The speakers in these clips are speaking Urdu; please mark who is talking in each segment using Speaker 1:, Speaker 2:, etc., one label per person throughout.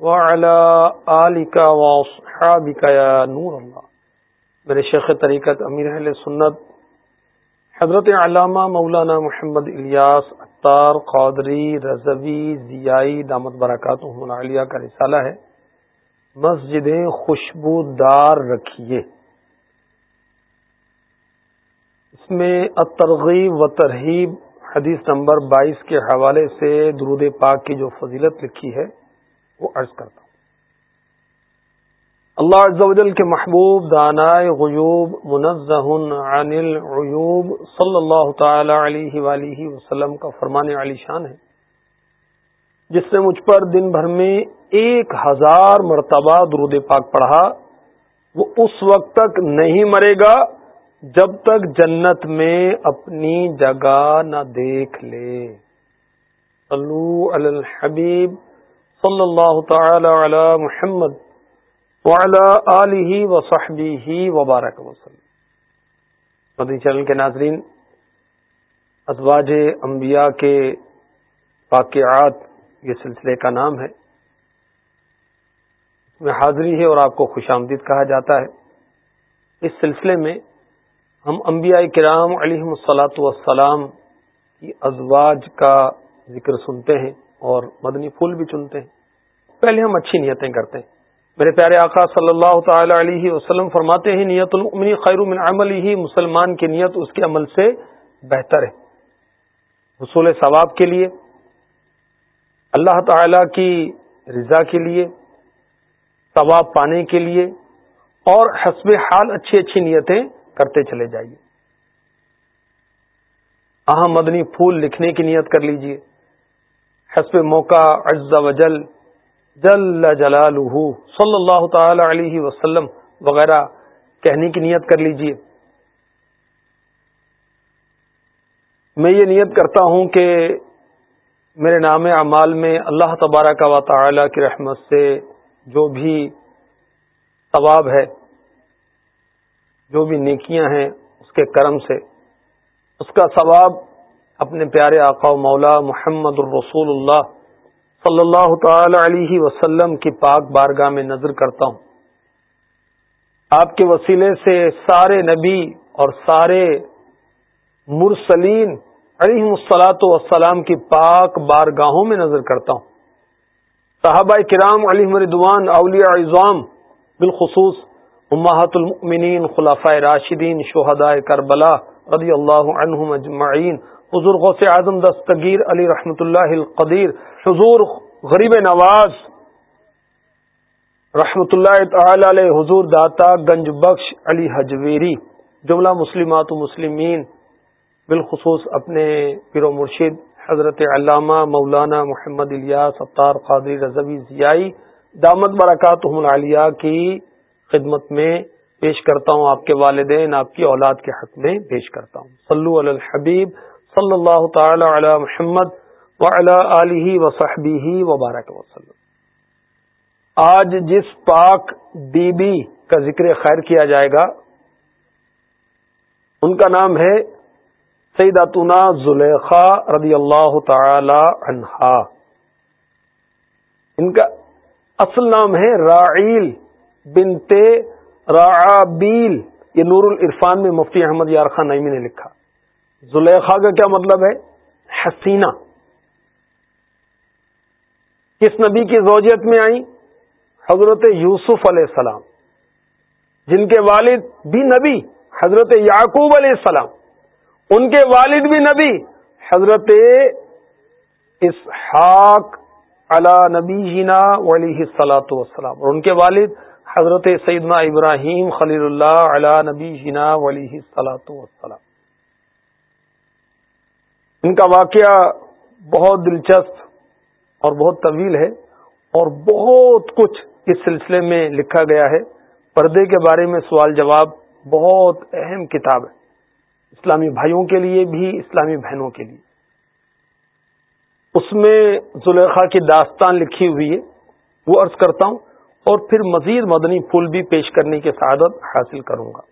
Speaker 1: وعلى آلك وصحابك يا نور الله. میرے شیخ طریقت امیر اہل سنت، حضرت علامہ مولانا محمد الیاس اختار، قادری، رضوی ضیائی دامت برکات عالیہ کا رسالہ ہے۔ مسجدیں خوشبودار رکھیے۔ اس میں ترغیب و ترغیب حدیث نمبر بائیس کے حوالے سے درود پاک کی جو فضیلت لکھی ہے۔ وہ عرض کرتا ہوں۔ اللہ عز و جل کے محبوب، دانائے غیوب منزہ عن العیوب صلی اللہ تعالی علیہ وآلہ وسلم کا فرمان علی شان ہے، جس نے مجھ پر دن بھر میں ایک ہزار مرتبہ درود پاک پڑھا۔ وہ اس وقت تک نہیں مرے گا جب تک جنت میں اپنی جگہ نہ دیکھ لے۔ صلو علی الحبیب۔ صلی اللہ تعالی علی محمد وعلی آلہ و وبارک وسلم۔ مدنی چینل کے ناظرین، ازواج انبیاء کے واقعات یہ سلسلے کا نام ہے۔ میں حاضری ہے اور آپ کو خوش آمدید کہا جاتا ہے۔ اس سلسلے میں ہم انبیاء کرام علیہ السلاۃ والسلام کی ازواج کا ذکر سنتے ہیں۔ اور مدنی پھول بھی چنتے ہیں۔ پہلے ہم اچھی نیتیں کرتے ہیں۔ میرے پیارے آقا صلی اللہ تعالی علیہ وسلم فرماتے ہیں، نیت المنی خیر من عمل ہی، مسلمان کی نیت اس کے عمل سے بہتر ہے۔ حصول ثواب کے لیے، اللہ تعالی کی رضا کے لیے، ثواب پانے کے لیے، اور حسب حال اچھی اچھی نیتیں کرتے چلے جائیے۔ اہم مدنی پھول لکھنے کی نیت کر لیجیے۔ حسب موقع عز و جل جل جلال صلی اللہ تعالی علیہ وسلم وغیرہ کہنے کی نیت کر لیجیے۔ میں یہ نیت کرتا ہوں کہ میرے نام اعمال میں اللہ تبارہ کا تعالی کی رحمت سے جو بھی ثواب ہے، جو بھی نیکیاں ہیں، اس کے کرم سے، اس کا ثواب اپنے پیارے آقا و مولا محمد الرسول اللہ صلی اللہ تعالی علیہ وسلم کی پاک بارگاہ میں نظر کرتا ہوں۔ آپ کے وسیلے سے سارے نبی اور سارے مرسلین علیہ السلاۃ وسلام کی پاک بارگاہوں میں نظر کرتا ہوں۔ صحابہ کرام علی مردوان اولیاء اعظام بالخصوص امہات المؤمنین خلافہ راشدین، شہداء کربلا رضی اللہ عنہم اجمعین حضور غوث اعظم دستگیر علی رحمت اللہ القدیر، حضور غریب نواز، رحمت اللہ تعالی علیہ، حضور داتا گنج بخش علی حجویری، جملہ مسلمات و مسلمین، بالخصوص اپنے پیر و مرشد حضرت علامہ مولانا محمد الیاس ستار قادری رضوی ضیائی، دامت برکات العالیہ کی خدمت میں پیش کرتا ہوں، آپ کے والدین، آپ کی اولاد کے حق میں پیش کرتا ہوں۔ صلو علی الحبیب۔ صلی اللہ تعالی علی محمد علیہ وصحبی وبارک وسلم۔ آج جس پاک بی بی کا ذکر خیر کیا جائے گا، ان کا نام ہے سیداتنا زلیخا رضی اللہ تعالی عنہا۔ ان کا اصل نام ہے راعیل بنتے رعابیل یہ نور العرفان میں مفتی احمد یار خان نئیمی نے لکھا۔ زلیخا کا کیا مطلب ہے؟ حسینہ۔ کس نبی کی زوجیت میں آئی حضرت یوسف علیہ السلام۔ جن کے والد بھی نبی، حضرت یعقوب علیہ السلام۔ ان کے والد بھی نبی، حضرت اسحاق علی نبی جینا علیہ سلاۃ وسلام اور ان کے والد، حضرت سیدنا ابراہیم خلیل اللہ علی نبی جنا ولی صلاحت وسلام ان کا واقعہ بہت دلچسپ اور بہت طویل ہے اور بہت کچھ اس سلسلے میں لکھا گیا ہے۔ پردے کے بارے میں سوال جواب بہت اہم کتاب ہے۔ اسلامی بھائیوں کے لیے بھی، اسلامی بہنوں کے لیے۔ اس میں زلیخا کی داستان لکھی ہوئی ہے۔ وہ عرض کرتا ہوں اور پھر مزید مدنی پھول بھی پیش کرنے کی سعادت حاصل کروں گا۔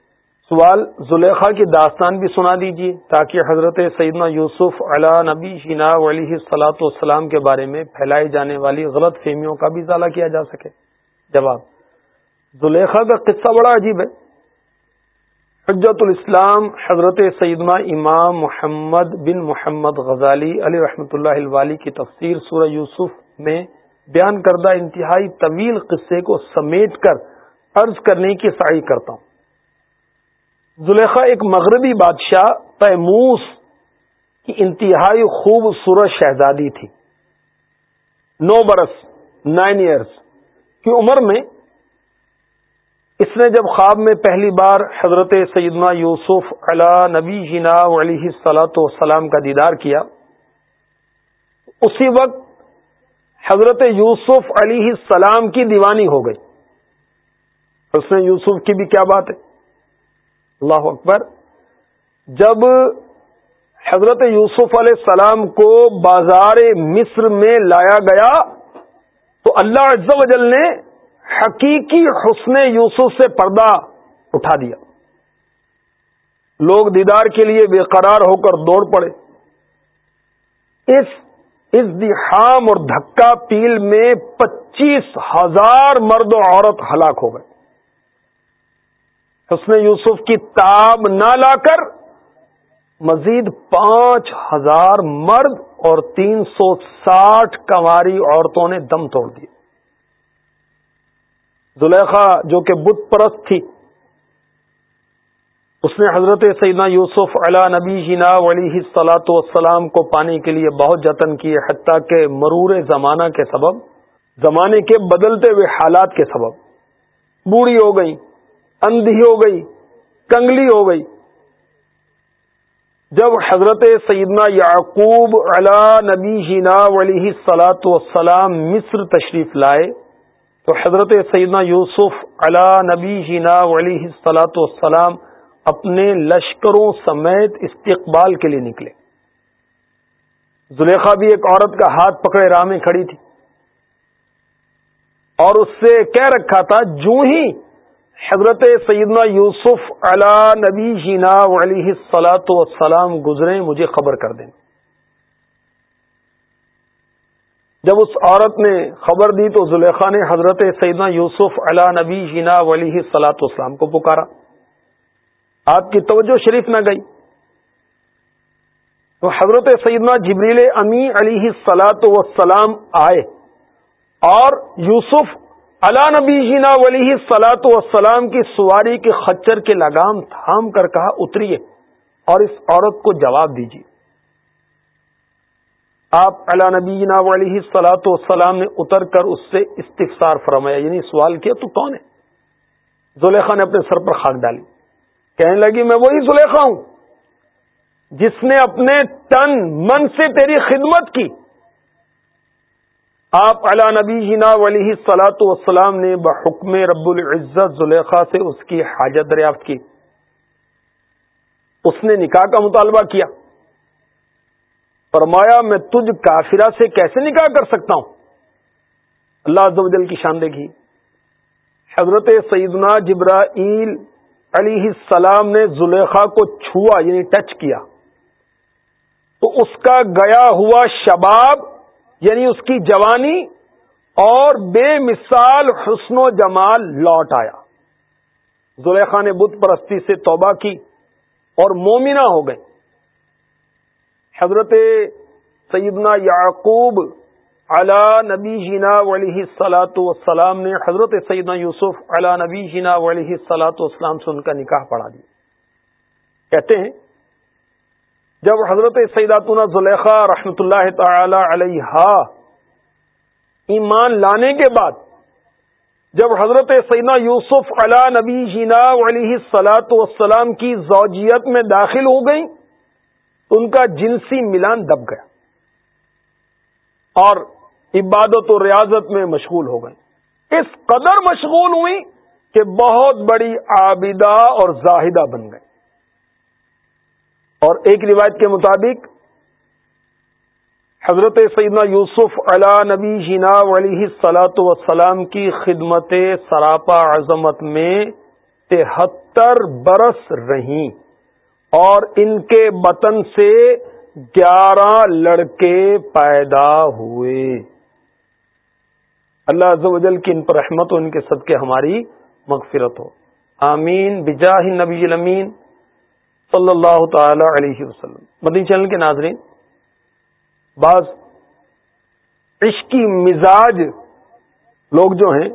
Speaker 1: سوال زلیخا کی داستان بھی سنا دیجیے تاکہ حضرت سیدنا یوسف علا نبی شینا علیہ سلاۃ والسلام کے بارے میں پھیلائی جانے والی غلط فہمیوں کا بھی ازالہ کیا جا سکے۔ جواب زلیخا کا قصہ بڑا عجیب ہے۔ حجت الاسلام حضرت سیدنا امام محمد بن محمد غزالی علی رحمۃ اللہ الوالی کی تفسیر سورہ یوسف میں بیان کردہ انتہائی طویل قصے کو سمیٹ کر عرض کرنے کی سعی کرتا ہوں۔ زلیخا ایک مغربی بادشاہ تیموس کی انتہائی خوبصورت شہزادی تھی۔ نو برس، نائن ایئرس کی عمر میں اس نے جب خواب میں پہلی بار حضرت سیدنا یوسف علا نبی جنا علیہ سلاۃ وسلام کا دیدار کیا، اسی وقت حضرت یوسف علیہ السلام کی دیوانی ہو گئی۔ اس نے یوسف کی بھی کیا بات ہے؟ اللہ اکبر، جب حضرت یوسف علیہ السلام کو بازار مصر میں لایا گیا، تو اللہ عز و جل نے حقیقی حسن یوسف سے پردہ اٹھا دیا۔ لوگ دیدار کے لیے بے قرار ہو کر دوڑ پڑے۔ اس ازدحام اور دھکا پیل میں پچیس ہزار مرد و عورت ہلاک ہو گئے۔ حسن یوسف کی تاب نہ لا کر مزید پانچ ہزار مرد اور تین سو ساٹھ کنواری عورتوں نے دم توڑ دیے۔ زلیخا جو کہ بت پرست تھی، اس نے حضرت سیدنا یوسف علا نبی جینا علیہ سلاۃ والسلام کو پانے کے لیے بہت جتن کیے، حتیٰ کہ مرور زمانہ کے سبب، زمانے کے بدلتے ہوئے حالات کے سبب۔ بوڑھی ہو گئی اندھی ہو گئی، کنگلی ہو گئی۔ جب حضرت سیدنا یعقوب علا نبی جینا علیہ سلاۃ وسلام مصر تشریف لائے، تو حضرت سیدنا یوسف علا نبی جینا علیہ سلاۃ وسلام اپنے لشکروں سمیت استقبال کے لیے نکلے۔ زلیخا بھی ایک عورت کا ہاتھ پکڑے راہ میں کھڑی تھی اور اس سے کہہ رکھا تھا جو ہی حضرت سیدنا یوسف علا نبی جینا علیہ سلاۃ وسلام گزرے مجھے خبر کر دیں۔ جب اس عورت نے خبر دی تو زلیخا نے حضرت سیدنا یوسف علا نبی جینا علیہ سلاۃ وسلام کو پکارا۔ آپ کی توجہ شریف نہ گئی۔ تو حضرت سیدنا جبریل امی علیہ سلاۃ وسلام آئے اور یوسف علا نبی جینا ولی سلاۃ وسلام کی سواری کے خچر کے لگام تھام کر کہا، اتریے اور اس عورت کو جواب دیجیے۔ آپ علا نبی جینا ولی سلاۃ وسلام نے اتر کر اس سے استفسار فرمایا یعنی سوال کیا، تو کون ہے؟ زلیخا نے اپنے سر پر خاک ڈالی۔ کہنے لگی، میں وہی زلیخا ہوں جس نے اپنے تن من سے تیری خدمت کی۔ آپ علا نبی جینا ولی سلاۃ وسلام نے بحکم رب العزت زلیخا سے اس کی حاجت دریافت کی۔ اس نے نکاح کا مطالبہ کیا۔ فرمایا، میں تجھ کافرہ سے کیسے نکاح کر سکتا ہوں؟ اللہ عز و جل کی شان دیکھی۔ حضرت سیدنا جبرائیل علیہ السلام نے زلیخا کو چھوا یعنی ٹچ کیا۔ تو اس کا گیا ہوا شباب یعنی اس کی جوانی اور بے مثال حسن و جمال لوٹ آیا۔ زلیخا نے بت پرستی سے توبہ کی اور مومنہ ہو گئے۔ حضرت سیدنا یعقوب علا نبی جینا ولی سلاۃ والسلام نے حضرت سیدنا یوسف علا نبی جینا ولی سلاۃ والسلام سے ان کا نکاح پڑھا دیا۔ کہتے ہیں جب حضرت سیداتنا زلیخا رحمت اللہ تعالی علیہ ایمان لانے کے بعد، جب حضرت سیدنا یوسف علا نبی جینا علیہ سلاۃ والسلام کی زوجیت میں داخل ہو گئی تو ان کا جنسی ملان دب گیا اور عبادت و ریاضت میں مشغول ہو گئے اس قدر مشغول ہوئی کہ بہت بڑی عابدہ اور زاہدہ بن گئے اور ایک روایت کے مطابق حضرت سیدنا یوسف علا نبی جینا علیہ سلاۃ وسلام کی خدمت سراپا عظمت میں تہتر برس رہیں اور ان کے بطن سے گیارہ لڑکے پیدا ہوئے۔ اللہ عز و جل کی ان پر رحمت و ان کے صدقے ہماری مغفرت ہو۔ آمین۔ بجاہ نبی الامین۔ صلی اللہ تعالی علیہ وسلم۔ مدنی چینل کے ناظرین، بعض عشقی مزاج لوگ جو ہیں،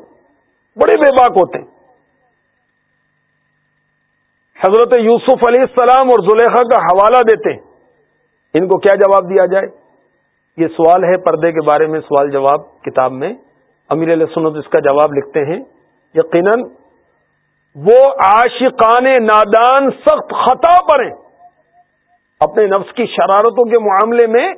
Speaker 1: بڑے بے باک ہوتے ہیں۔ حضرت یوسف علیہ السلام اور زلیخا کا حوالہ دیتے ہیں۔ ان کو کیا جواب دیا جائے؟ یہ سوال ہے پردے کے بارے میں، سوال جواب کتاب میں۔ امیر علیہ سنت اس کا جواب لکھتے ہیں۔ یقیناً وہ عاشقان نادان سخت خطا پر ہیں۔ اپنے نفس کی شرارتوں کے معاملے میں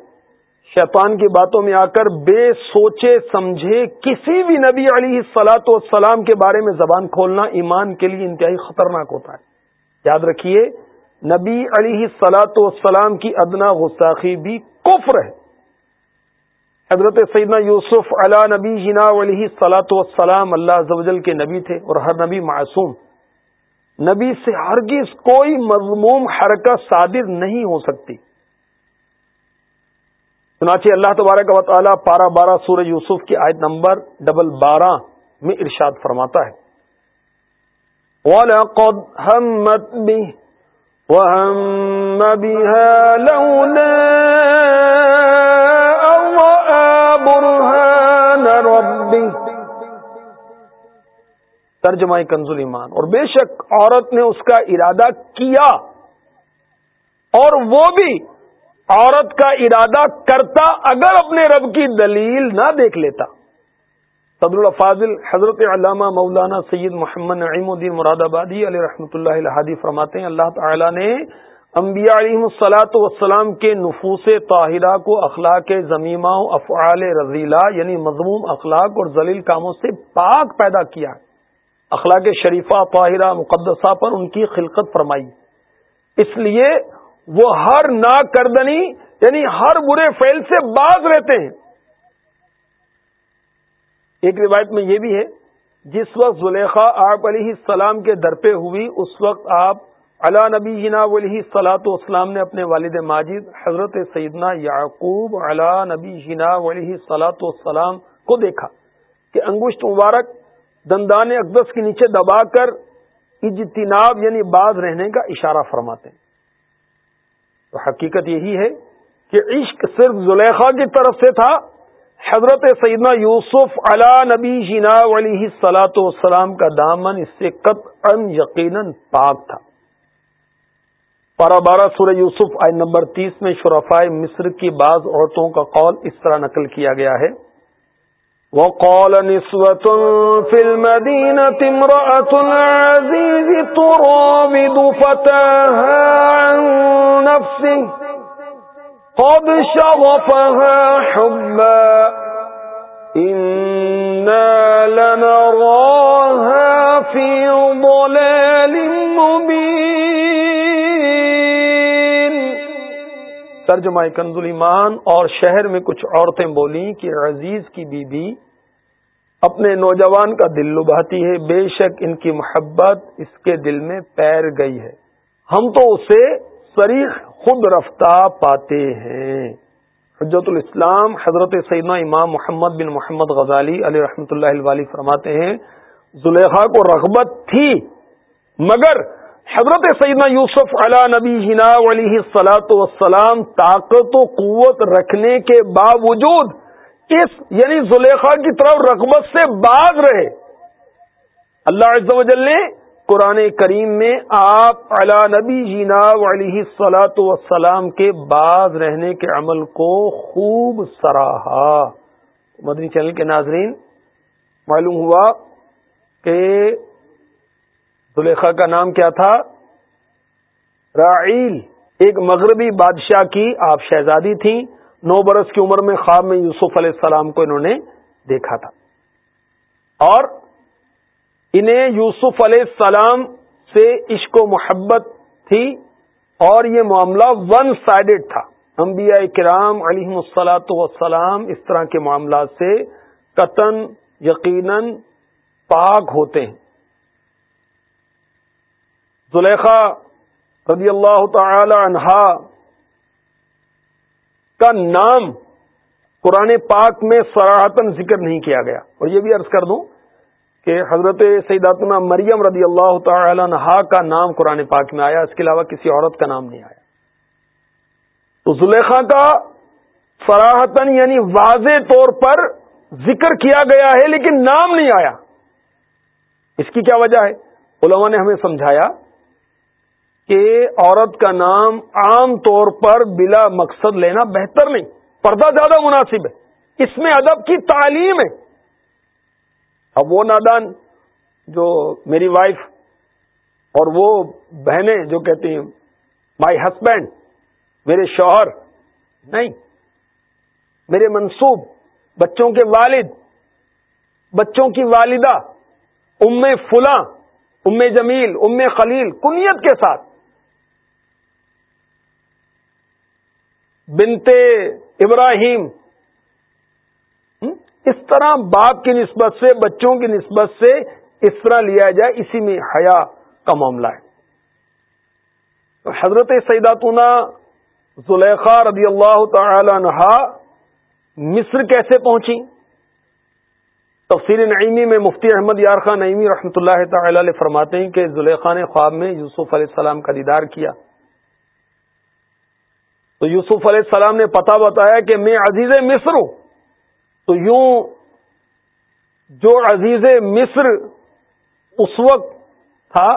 Speaker 1: شیطان کی باتوں میں آ کر بے سوچے سمجھے کسی بھی نبی علی سلاۃ والسلام کے بارے میں زبان کھولنا ایمان کے لیے انتہائی خطرناک ہوتا ہے۔ یاد رکھیے، نبی علی سلاۃ والسلام کی ادنا غستاخی بھی کفر ہے۔ حضرت سیدنا یوسف علا نبی جنا علیہ سلاۃ والسلام اللہ زوجل کے نبی تھے اور ہر نبی معصوم۔ نبی سے ہرگز کوئی مضموم حرکت صادر نہیں ہو سکتی۔ چنانچہ اللہ تبارک و تعالیٰ پارہ بارہ سورہ یوسف کی آیت نمبر ڈبل بارہ میں ارشاد فرماتا ہے۔ وَلَقَدْ هَمَّتْ بِهِ وَهَمَّ بِهَا لَوْلَا أَرْوَآ بُرْهَانَ رَبِّهِ ترجمہ کنزل ایمان اور بے شک عورت نے اس کا ارادہ کیا اور وہ بھی عورت کا ارادہ کرتا اگر اپنے رب کی دلیل نہ دیکھ لیتا۔ صدر الفاظل حضرت علامہ مولانا سید محمد نعیم الدین مراد آبادی علیہ رحمۃ اللہ الحادی فرماتے ہیں، اللہ تعالی نے انبیاء علیہ السلاۃ والسلام کے نفوس طاہرہ کو اخلاق ضمیمہ افعال رضیلا یعنی مضموم اخلاق اور ذلیل کاموں سے پاک پیدا کیا۔ ہے اخلاق شریفہ، طاہرہ، مقدسہ پر ان کی خلقت فرمائی۔ اس لیے وہ ہر نا کردنی یعنی ہر برے فیل سے باز رہتے ہیں۔ ایک روایت میں یہ بھی ہے، جس وقت زلیخا آپ علیہ السلام کے در پہ ہوئی، اس وقت آپ علا نبی جنا علیہ سلاۃ والسلام نے اپنے والد ماجد، حضرت سیدنا یعقوب علا نبی جنا علیہ سلاۃ والسلام کو دیکھا کہ انگوشت مبارک دندان اقدس کے نیچے دبا کر اجتناب یعنی باز رہنے کا اشارہ فرماتے ہیں۔ تو حقیقت یہی ہے کہ عشق صرف زلیخا کی طرف سے تھا۔ حضرت سیدنا یوسف علا نبی جینا علیہ سلاۃ والسلام کا دامن اس سے قط ان یقیناً پاک تھا۔ پارہ بارہ سورہ یوسف آئی نمبر تیس میں شرفائے مصر کی بعض عورتوں کا قول اس طرح نقل کیا گیا ہے۔ وقال نسوة في المدينة امرأة العزيز ترابد فتاها عن نفسه، قد شغفها حبا، إنا لنراها في ضلال مبين. ترجمہ کنز ایمان اور شہر میں کچھ عورتیں بولیں کہ عزیز کی بیوی بی اپنے نوجوان کا دل لبھاتی ہے۔ بے شک ان کی محبت اس کے دل میں پیر گئی ہے۔ ہم تو اسے سریح خود رفتہ پاتے ہیں۔ حجت الاسلام حضرت سیدنا امام محمد بن محمد غزالی علیہ رحمۃ اللہ الوالی فرماتے ہیں، زلیخا کو رغبت تھی، مگر حضرت سیدنا یوسف علا نبی ہنا علیہ سلاۃ وسلام طاقت و قوت رکھنے کے باوجود اس یعنی زلیخا کی طرف رغبت سے باغ رہے۔ اللہ عز و جل نے قرآن کریم میں آپ علا نبی جینا علیہ سلاۃ وسلام کے باز رہنے کے عمل کو خوب سراہا۔ مدنی چینل کے ناظرین، معلوم ہوا کہ زلیخا کا نام کیا تھا؟ رائل ایک مغربی بادشاہ کی آپ شہزادی تھیں۔ نو برس کی عمر میں خواب میں یوسف علیہ السلام کو انہوں نے دیکھا تھا۔ اور انہیں یوسف علیہ السلام سے عشق و محبت تھی اور یہ معاملہ ون سائڈڈ تھا۔ انبیاء کرام علیہ السلاۃ وسلام اس طرح کے معاملات سے قطن، یقیناً پاک ہوتے ہیں۔ زلیخا رضی اللہ تعالی عنہا کا نام قرآن پاک میں سراہتن ذکر نہیں کیا گیا۔ اور یہ بھی عرض کر دوں کہ حضرت سیداتنا مریم رضی اللہ تعالی عنہا کا نام قرآن پاک میں آیا، اس کے علاوہ کسی عورت کا نام نہیں آیا۔ تو زلیخا کا سراہتن یعنی واضح طور پر ذکر کیا گیا ہے، لیکن نام نہیں آیا۔ اس کی کیا وجہ ہے؟ علماء نے ہمیں سمجھایا کہ عورت کا نام عام طور پر بلا مقصد لینا بہتر نہیں۔ پردہ زیادہ مناسب ہے۔ اس میں ادب کی تعلیم ہے۔ اب وہ نادان جو میری وائف اور وہ بہنیں جو کہتی ہیں مائی ہسبینڈ میرے شوہر، نہیں۔ میرے منصوب، بچوں کے والد، بچوں کی والدہ، ام فلاں، ام جمیل، ام خلیل، کنیت کے ساتھ۔ بنتے ابراہیم۔ اس طرح باپ کی نسبت سے، بچوں کی نسبت سے اس طرح لیا جائے، اسی میں حیا کا معاملہ ہے۔ تو حضرت سیداتنا زلیخا رضی اللہ تعالی عنہا مصر کیسے پہنچی تفصیل نعیمی میں مفتی احمد یار خان نعیمی رحمۃ اللہ تعالی علیہ فرماتے ہیں کہ زلیخا نے خواب میں یوسف علیہ السلام کا دیدار کیا۔ تو یوسف علیہ السلام نے پتا بتایا کہ میں عزیز مصر ہوں۔ تو یوں جو عزیز مصر اس وقت تھا،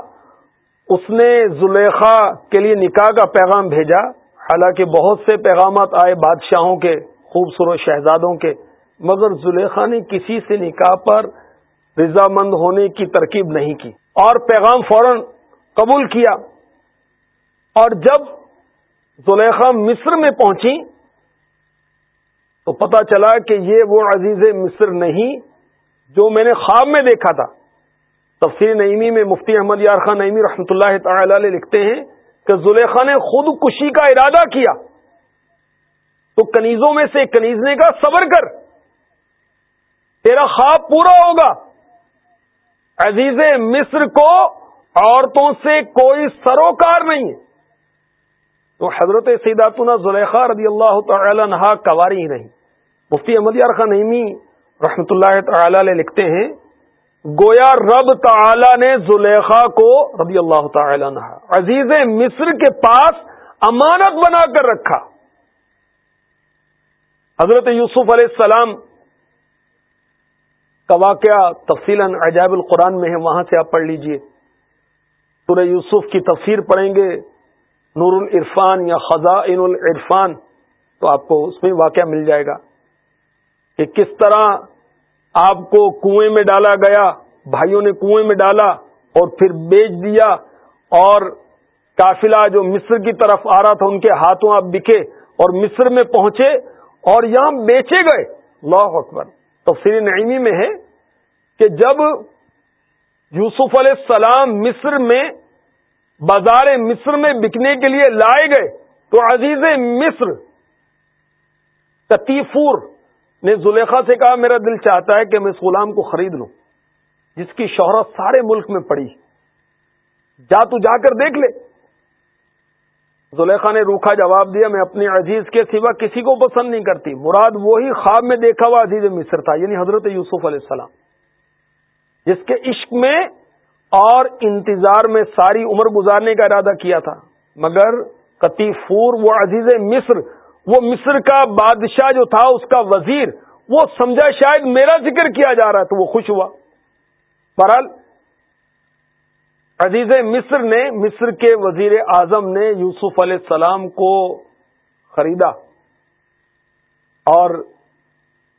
Speaker 1: اس نے زلیخا کے لیے نکاح کا پیغام بھیجا۔ حالانکہ بہت سے پیغامات آئے بادشاہوں کے، خوبصورت شہزادوں کے، مگر زلیخا نے کسی سے نکاح پر رضامند ہونے کی ترکیب نہیں کی۔ اور پیغام فوراً قبول کیا۔ اور جب زلیخا مصر میں پہنچی تو پتا چلا کہ یہ وہ عزیز مصر نہیں جو میں نے خواب میں دیکھا تھا۔ تفصیل نعیمی میں مفتی احمد یار خان نعیمی رحمۃ اللہ تعالی علیہ لکھتے ہیں کہ زلیخا نے خود کشی کا ارادہ کیا تو کنیزوں میں سے کنیز نے کا صبر کر۔ تیرا خواب پورا ہوگا۔ عزیز مصر کو عورتوں سے کوئی سروکار نہیں ہے۔ تو حضرت سیداتنا زلیخا رضی اللہ تعالی عنہ کواری ہی نہیں۔ مفتی احمد یار خان نعیمی رحمت اللہ تعالی علیہ لکھتے ہیں، گویا رب تعالی نے زلیخا کو رضی اللہ تعالی عنہ، عزیز مصر کے پاس امانت بنا کر رکھا۔ حضرت یوسف علیہ السلام کا واقعہ تفصیل عجائب القرآن میں ہے، وہاں سے آپ پڑھ لیجیے۔ سورہ یوسف کی تفسیر پڑھیں گے۔ نور العرفان یا خزائن العرفان، تو آپ کو اس میں واقعہ مل جائے گا کہ کس طرح آپ کو کنویں میں ڈالا گیا، بھائیوں نے کنویں میں ڈالا اور پھر بیچ دیا اور قافلہ جو مصر کی طرف آ رہا تھا، ان کے ہاتھوں آپ بکے اور مصر میں پہنچے اور یہاں بیچے گئے۔ اللہ اکبر۔ تفصیل نعیمی میں ہے کہ جب یوسف علیہ السلام مصر میں بازار مصر میں بکنے کے لیے لائے گئے تو عزیز مصر تتیفور نے زلیخا سے کہا، میرا دل چاہتا ہے کہ میں اس غلام کو خرید لوں، جس کی شہرت سارے ملک میں پڑی۔ جا تو جا کر دیکھ لے۔ زلیخا نے روکھا جواب دیا، میں اپنے عزیز کے سوا کسی کو پسند نہیں کرتی۔ مراد وہی خواب میں دیکھا ہوا عزیز مصر تھا یعنی حضرت یوسف علیہ السلام، جس کے عشق میں اور انتظار میں ساری عمر گزارنے کا ارادہ کیا تھا۔ مگر کتیفور وہ عزیز مصر، وہ مصر کا بادشاہ جو تھا، اس کا وزیر، وہ سمجھا شاید میرا ذکر کیا جا رہا ہے تو وہ خوش ہوا۔ بہرحال، عزیز مصر نے، مصر کے وزیر اعظم نے یوسف علیہ السلام کو خریدا اور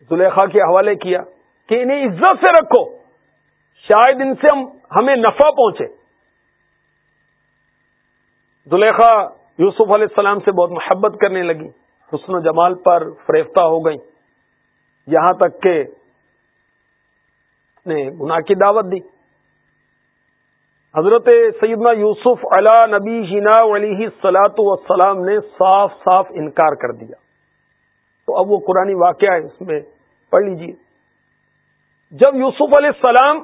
Speaker 1: زلیخا کے حوالے کیا کہ انہیں عزت سے رکھو۔ شاید ان سے ہم ہمیں نفع پہنچے۔ زلیخا یوسف علیہ السلام سے بہت محبت کرنے لگی۔ حسن و جمال پر فریفتہ ہو گئی یہاں تک کہ نے گناہ کی دعوت دی۔ حضرت سیدنا یوسف علا نبی ہینا علیہ سلاۃ وسلام نے صاف صاف انکار کر دیا۔ تو اب وہ قرآن واقعہ ہے، اس میں پڑھ لیجیے جب یوسف علیہ السلام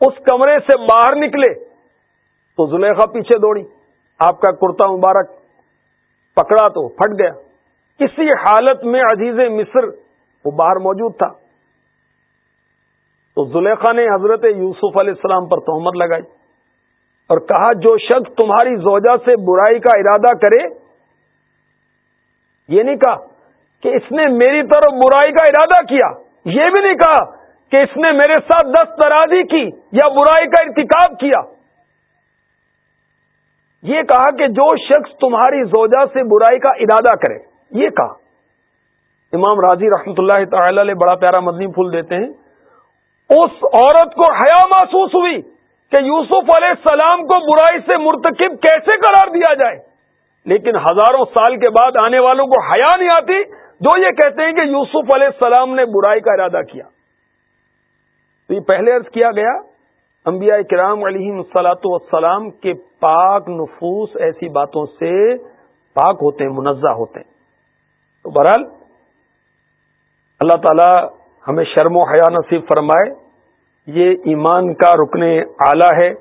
Speaker 1: اس کمرے سے باہر نکلے تو زلیخا پیچھے دوڑی آپ کا کرتا مبارک پکڑا تو پھٹ گیا کسی حالت میں عزیز مصر وہ باہر موجود تھا تو زلیخا نے حضرت یوسف علیہ السلام پر تہمت لگائی اور کہا جو شخص تمہاری زوجہ سے برائی کا ارادہ کرے یہ نہیں کہا کہ اس نے میری طرف برائی کا ارادہ کیا یہ بھی نہیں کہا کہ اس نے میرے ساتھ دست درازی کی یا برائی کا ارتکاب کیا۔ یہ کہا کہ جو شخص تمہاری زوجہ سے برائی کا ارادہ کرے، یہ کہا۔ امام راضی رحمت اللہ تعالی علیہ بڑا پیارا مدنی پھول دیتے ہیں۔ اس عورت کو حیا محسوس ہوئی کہ یوسف علیہ السلام کو برائی سے مرتکب کیسے قرار دیا جائے۔ لیکن ہزاروں سال کے بعد آنے والوں کو حیا نہیں آتی، جو یہ کہتے ہیں کہ یوسف علیہ السلام نے برائی کا ارادہ کیا۔ تو یہ پہلے عرض کیا گیا، انبیاء کرام علیہ مسلاط والسلام کے پاک نفوس ایسی باتوں سے پاک ہوتے ہیں، منزہ ہوتے ہیں۔ تو بہرحال، اللہ تعالی ہمیں شرم و حیا نصیب فرمائے، یہ ایمان کا رکن اعلی ہے۔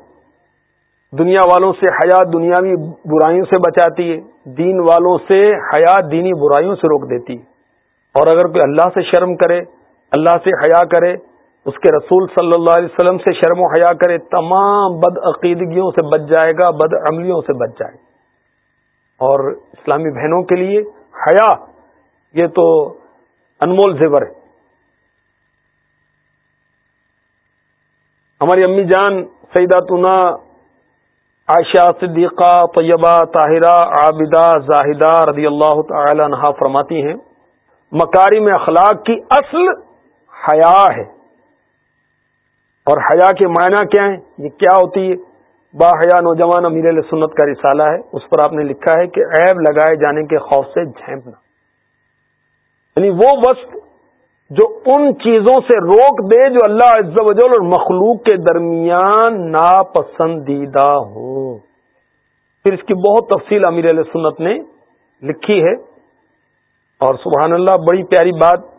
Speaker 1: دنیا والوں سے حیا دنیاوی برائیوں سے بچاتی ہے، دین والوں سے حیا دینی برائیوں سے روک دیتی ہے۔ اور اگر کوئی اللہ سے شرم کرے، اللہ سے حیا کرے اس کے رسول صلی اللہ علیہ وسلم سے شرم و حیا کرے، تمام بد عقیدگیوں سے بچ جائے گا، بد عملیوں سے بچ جائے گا۔ اور اسلامی بہنوں کے لیے حیا، یہ تو انمول زیور ہے۔ ہماری امی جان سیدہ تنا عائشہ صدیقہ طیبہ طاہرہ عابدہ زاہدہ رضی اللہ تعالی عنہ فرماتی ہیں مکاری میں اخلاق کی اصل حیا ہے۔ اور حیا کے معنی کیا ہیں؟ یہ کیا ہوتی ہے؟ با حیا نوجوان امیر علیہ سنت کا رسالہ ہے۔ اس پر آپ نے لکھا ہے کہ عیب لگائے جانے کے خوف سے جھینپنا۔ یعنی وہ وسط جو ان چیزوں سے روک دے جو اللہ عز و جل اور مخلوق کے درمیان ناپسندیدہ ہو۔ پھر اس کی بہت تفصیل امیر علیہ سنت نے لکھی ہے۔ اور سبحان اللہ، بڑی پیاری بات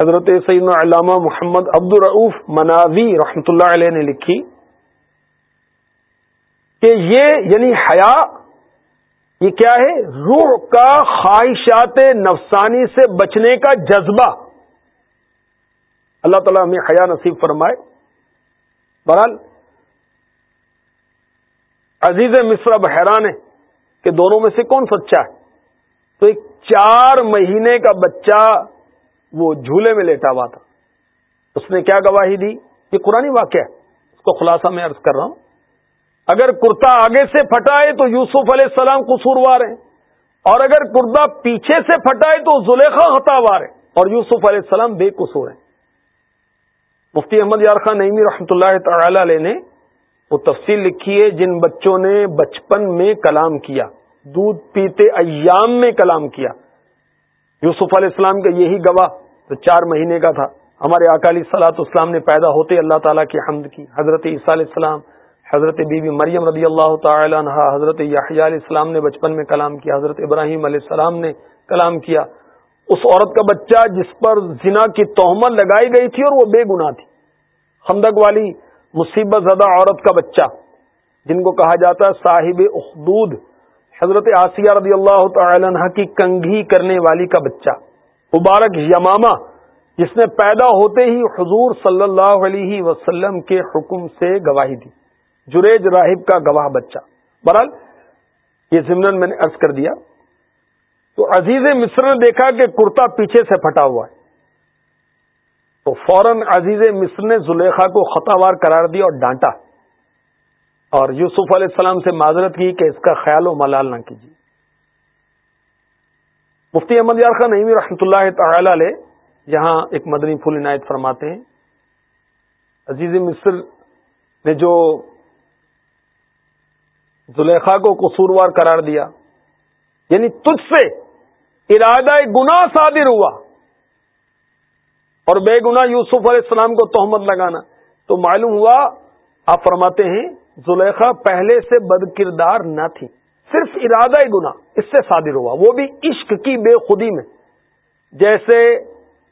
Speaker 1: حضرت سیدنا علامہ محمد عبد الرعف مناوی رحمۃ اللہ علیہ نے لکھی کہ یہ یعنی حیا، یہ کیا ہے؟ روح کا خواہشات نفسانی سے بچنے کا جذبہ۔ اللہ تعالیٰ ہمیں حیا نصیب فرمائے۔ بہرحال، عزیز مصر اب حیران ہے کہ دونوں میں سے کون سچا ہے؟ تو ایک چار مہینے کا بچہ وہ جھولے میں لیٹا ہوا تھا۔ اس نے کیا گواہی دی؟ یہ قرآن واقعہ ہے۔ اس کو خلاصہ میں عرض کر رہا ہوں۔ اگر کرتا آگے سے پھٹائے تو یوسف علیہ السلام قصوروار ہیں۔ اور اگر کرتا پیچھے سے پھٹائے تو زلیخا خطاوار ہے اور یوسف علیہ السلام بے قصور ہیں۔ مفتی احمد یار خان نعیمی رحمۃ اللہ تعالی علیہ نے وہ تفصیل لکھی ہے، جن بچوں نے بچپن میں کلام کیا، دودھ پیتے ایام میں کلام کیا۔ یوسف علیہ السلام کا یہی گواہ تو چار مہینے کا تھا۔ ہمارے اکالی سلاط اسلام نے پیدا ہوتے اللہ تعالیٰ کی حمد کی۔ حضرت عیسیٰ علیہ السلام، حضرت بی بی مریم رضی اللہ تعالی عنہ، حضرت یحییٰ علیہ السلام نے بچپن میں کلام کیا، حضرت ابراہیم علیہ السلام نے کلام کیا۔ اس عورت کا بچہ جس پر زنا کی توہمت لگائی گئی تھی اور وہ بے گناہ تھی۔ خندق والی مصیبت زدہ عورت کا بچہ، جن کو کہا جاتا ہے صاحب اخدود۔ حضرت آسیہ رضی اللہ تعالی عنہ کی کنگھی کرنے والی کا بچہ، مبارک یمامہ، جس نے پیدا ہوتے ہی حضور صلی اللہ علیہ وسلم کے حکم سے گواہی دی۔ جریج راہب کا گواہ بچہ۔ برحال یہ ضمن میں نے عرض کر دیا۔ تو عزیز مصر نے دیکھا کہ کرتا پیچھے سے پھٹا ہوا ہے۔ تو فوراً عزیز مصر نے زلیخا کو خطاوار قرار دیا اور ڈانٹا۔ اور یوسف علیہ السلام سے معذرت کی کہ اس کا خیال و ملال نہ کیجیے۔ مفتی احمد یار خان نعیمی رحمۃ اللہ تعالی علیہ یہاں ایک مدنی پھول عنایت فرماتے ہیں۔ عزیز مصر نے جو زلیخا کو قصوروار قرار دیا یعنی تجھ سے ارادہ گنا صادر ہوا اور بے گنا یوسف علیہ السلام کو تہمت لگانا، تو معلوم ہوا، آپ فرماتے ہیں زلیخا پہلے سے بد کردار نہ تھی۔ صرف ارادہ گنا اس سے صادر ہوا۔ وہ بھی عشق کی بے خودی میں۔ جیسے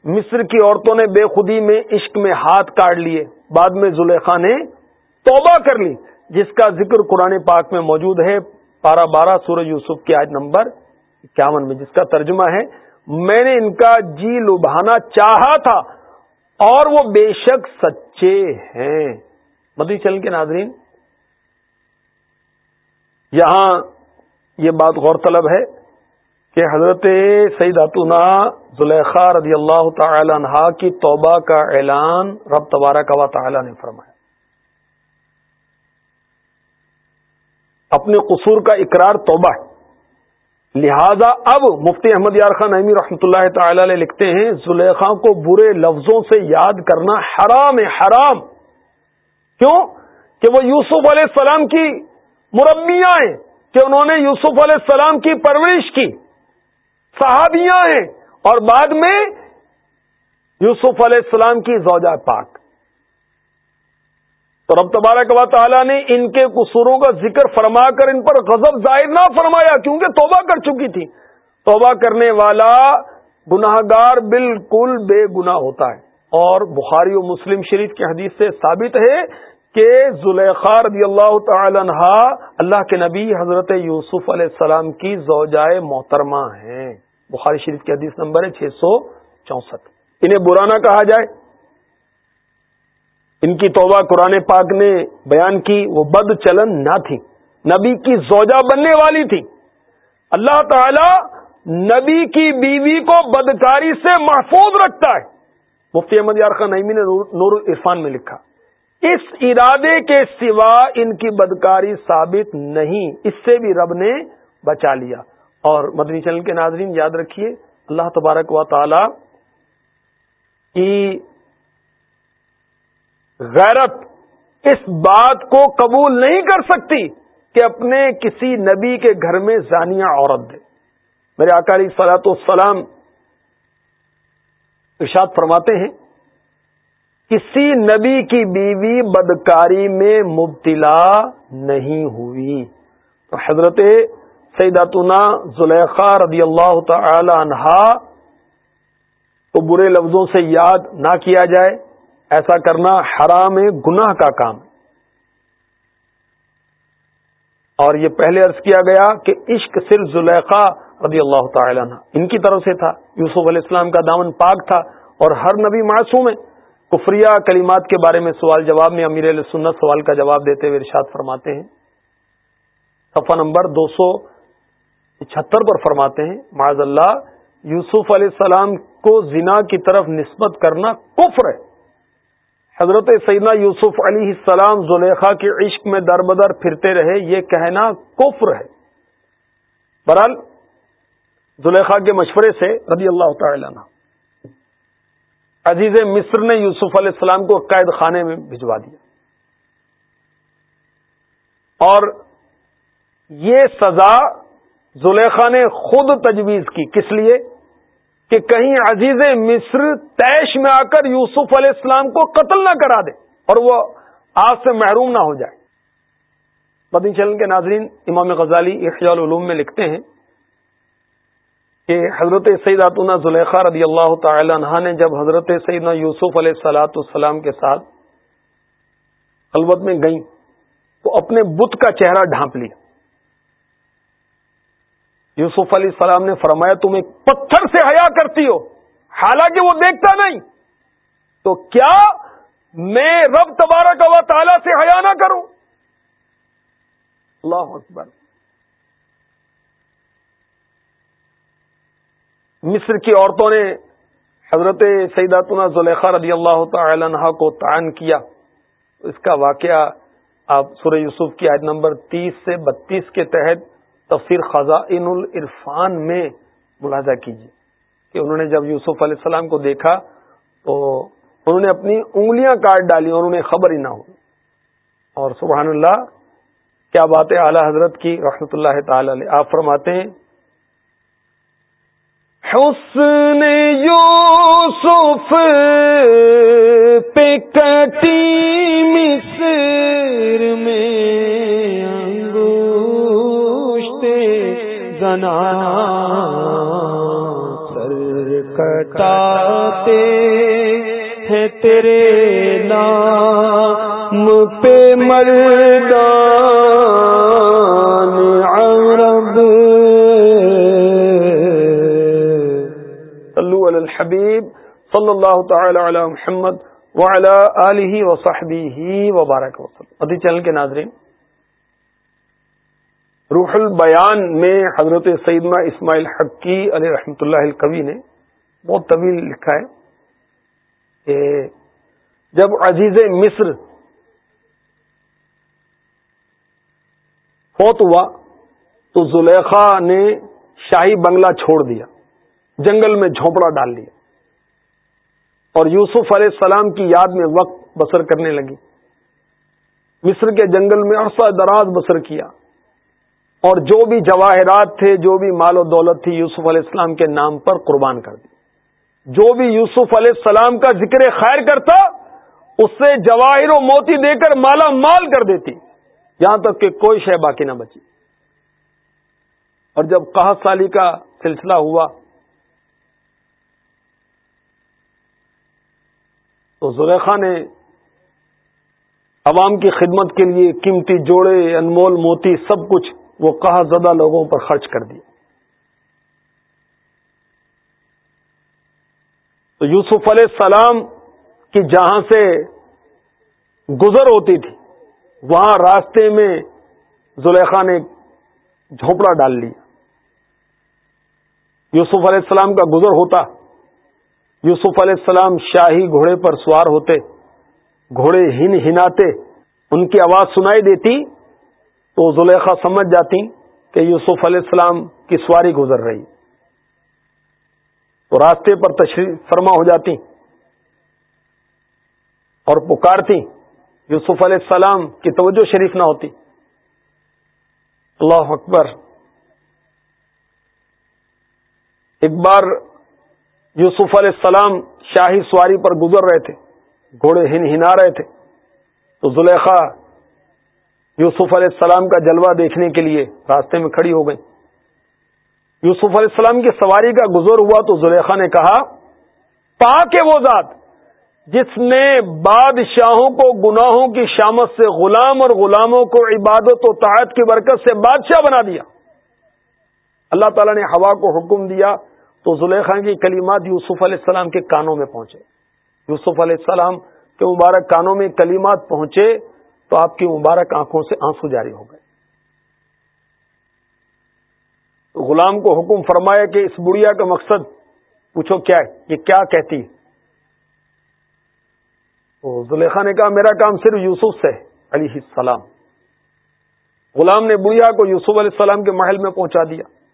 Speaker 1: مصر کی عورتوں نے بے خودی میں عشق میں ہاتھ کاٹ لیے۔ بعد میں زلیخا نے توبہ کر لی، جس کا ذکر قرآن پاک میں موجود ہے۔ پارہ بارہ سورج یوسف کی آج نمبر اکیاون میں، جس کا ترجمہ ہے، میں نے ان کا جی لبھانا چاہا تھا اور وہ بے شک سچے ہیں۔ مدی چل کے ناظرین یہاں یہ بات غور طلب ہے کہ حضرت سعید اتنا زلیخا رضی اللہ تعالی عنہا کی توبہ کا اعلان رب تبارک و تعالی نے فرمایا۔ اپنے قصور کا اقرار توبہ ہے۔ لہذا اب مفتی احمد یار خان رحمۃ اللہ تعالی علیہ لکھتے ہیں، زلیخا کو برے لفظوں سے یاد کرنا حرام ہے، حرام۔ کیوں؟ کہ وہ یوسف علیہ السلام کی مربیاں ہیں کہ انہوں نے یوسف علیہ السلام کی پرورش کی۔ صحابیاں ہیں۔ اور بعد میں یوسف علیہ السلام کی زوجہ پاک۔ تو رب تبارک و تعالیٰ نے ان کے قصوروں کا ذکر فرما کر ان پر غضب ظاہر نہ فرمایا، کیونکہ توبہ کر چکی تھی۔ توبہ کرنے والا گناہ گار بالکل بے گنا ہوتا ہے۔ اور بخاری و مسلم شریف کی حدیث سے ثابت ہے کہ زلیخا رضی اللہ تعالی عنہ اللہ کے نبی حضرت یوسف علیہ السلام کی زوجائے محترمہ ہیں۔ بخاری شریف کی حدیث نمبر ہے چھ سو چونسٹھ۔ انہیں برا نہ کہا جائے۔ ان کی توبہ قرآن پاک نے بیان کی، وہ بد چلن نہ تھی۔ نبی کی زوجہ بننے والی تھی۔ اللہ تعالی نبی کی بیوی کو بدکاری سے محفوظ رکھتا ہے۔ مفتی احمد یار خان نے نور عرفان میں لکھا۔ اس ارادے کے سوا ان کی بدکاری ثابت نہیں۔ اس سے بھی رب نے بچا لیا۔ اور مدنی چینل کے ناظرین یاد رکھیے، اللہ تبارک و تعالی کی غیرت اس بات کو قبول نہیں کر سکتی کہ اپنے کسی نبی کے گھر میں زانیہ عورت دے۔ میرے اکالی سلاط السلام ارشاد فرماتے ہیں کسی نبی کی بیوی بدکاری میں مبتلا نہیں ہوئی۔ تو حضرت سیداتنا زلیخا رضی اللہ تعالی عنہا کو برے لفظوں سے یاد نہ کیا جائے، ایسا کرنا حرام گناہ کا کام۔ اور یہ پہلے عرض کیا گیا کہ عشق صرف زلیخا رضی اللہ تعالی عنہ، ان کی طرف سے تھا۔ یوسف علیہ السلام کا دامن پاک تھا اور ہر نبی معصوم ہے۔ کفریہ کلمات کے بارے میں سوال جواب میں امیر علیہ سنت سوال کا جواب دیتے ہوئے ارشاد فرماتے ہیں۔ صفحہ نمبر دو سو چھتر پر فرماتے ہیں معاذ اللہ یوسف علیہ السلام کو زنا کی طرف نسبت کرنا کفر ہے۔ حضرت سیدنا یوسف علیہ السلام زلیخا کے عشق میں در بدر پھرتے رہے، یہ کہنا کفر ہے۔ برحال زلیخا کے مشورے سے رضی اللہ تعالی عنہ۔ عزیز مصر نے یوسف علیہ السلام کو قید خانے میں بھجوا دیا۔ اور یہ سزا زلیخا نے خود تجویز کی۔ کس لیے؟ کہ کہیں عزیز مصر تیش میں آ کر یوسف علیہ السلام کو قتل نہ کرا دے اور وہ آج سے محروم نہ ہو جائے۔ بدن چلن کے ناظرین، امام غزالی اخیال علوم میں لکھتے ہیں کہ حضرت سعید زلیخا رضی اللہ تعالی عنہ نے جب حضرت سیدنا یوسف علیہ السلاۃ السلام کے ساتھ خلوت میں گئیں تو اپنے بت کا چہرہ ڈھانپ لیا۔ یوسف علیہ السلام نے فرمایا، تم ایک پتھر سے حیا کرتی ہو، حالانکہ وہ دیکھتا نہیں۔ تو کیا میں رب تبارہ و تعالی سے حیا نہ کروں؟ اللہ اکبر۔ مصر کی عورتوں نے حضرت سیداتنا زلیخا رضی اللہ تعالی عنہ کو تعین کیا۔ اس کا واقعہ آپ سورہ یوسف کی عید نمبر تیس سے بتیس کے تحت تفسیر خزائن العرفان میں ملاحظہ کیجیے کہ انہوں نے جب یوسف علیہ السلام کو دیکھا تو انہوں نے اپنی انگلیاں کاٹ ڈالی اور انہیں خبر ہی نہ ہو اور سبحان اللہ، کیا بات ہے اعلی حضرت کی رحمت اللہ تعالی علیہ۔ آپ فرماتے ہیں حسن یوسف پہ کٹی مصر میں انگوشتے زنانا سر کٹاتے ہیں تیرے نام پہ مردان الحبیب صلی اللہ تعالی علی محمد وعلی آلہ وصحبہ وبارک وسلم. ادھی چینل کے ناظرین، روح البیان میں حضرت سیدنا اسماعیل حقی علیہ رحمۃ اللہ القوی نے بہت طویل لکھا ہے کہ جب عزیز مصر فوت ہوا تو زلیخا نے شاہی بنگلہ چھوڑ دیا۔ جنگل میں جھونپڑا ڈال دیا اور یوسف علیہ السلام کی یاد میں وقت بسر کرنے لگی۔ مصر کے جنگل میں عرصہ دراز بسر کیا۔ اور جو بھی جواہرات تھے، جو بھی مال و دولت تھی، یوسف علیہ السلام کے نام پر قربان کر دی۔ جو بھی یوسف علیہ السلام کا ذکر خیر کرتا، اس سے جواہر و موتی دے کر مالا مال کر دیتی۔ یہاں تک کہ کوئی شے باقی نہ بچی۔ اور جب قحط سالی کا سلسلہ ہوا تو زلیخا نے عوام کی خدمت کے لیے قیمتی جوڑے، انمول، موتی، سب کچھ وہ کہا زدہ لوگوں پر خرچ کر دیا۔ تو یوسف علیہ السلام کی جہاں سے گزر ہوتی تھی، وہاں راستے میں زلیخا نے جھونپڑا ڈال لیا۔ یوسف علیہ السلام کا گزر ہوتا۔ یوسف علیہ السلام شاہی گھوڑے پر سوار ہوتے، گھوڑے ہن ہناتے، ان کی آواز سنائی دیتی تو زلیخا سمجھ جاتی کہ یوسف علیہ السلام کی سواری گزر رہی۔ تو راستے پر تشریف فرما ہو جاتی اور پکارتی، یوسف علیہ السلام کی توجہ شریف نہ ہوتی۔ اللہ اکبر۔ ایک بار یوسف علیہ السلام شاہی سواری پر گزر رہے تھے، گھوڑے ہن ہنا رہے تھے۔ تو زلیخا یوسف علیہ السلام کا جلوہ دیکھنے کے لیے راستے میں کھڑی ہو گئی یوسف علیہ السلام کی سواری کا گزر ہوا تو زلیخا نے کہا پا کے وہ ذات جس نے بادشاہوں کو، گناہوں کی شامت سے غلام اور غلاموں کو عبادت و طاعت کی برکت سے بادشاہ بنا دیا۔ اللہ تعالیٰ نے ہوا کو حکم دیا۔ تو زلیخا کی کلیمات یوسف علیہ السلام کے کانوں میں پہنچے۔ یوسف علیہ السلام کے مبارک کانوں میں کلیمات پہنچے تو آپ کی مبارک آنکھوں سے آنسو جاری ہو گئے۔ غلام کو حکم فرمایا کہ اس بڑھیا کا مقصد پوچھو کیا ہے؟ یہ کیا کہتی تو زلیخا نے کہا، میرا کام صرف یوسف سے علیہ السلام۔ غلام نے بڑھیا کو یوسف علیہ السلام کے محل میں پہنچا دیا۔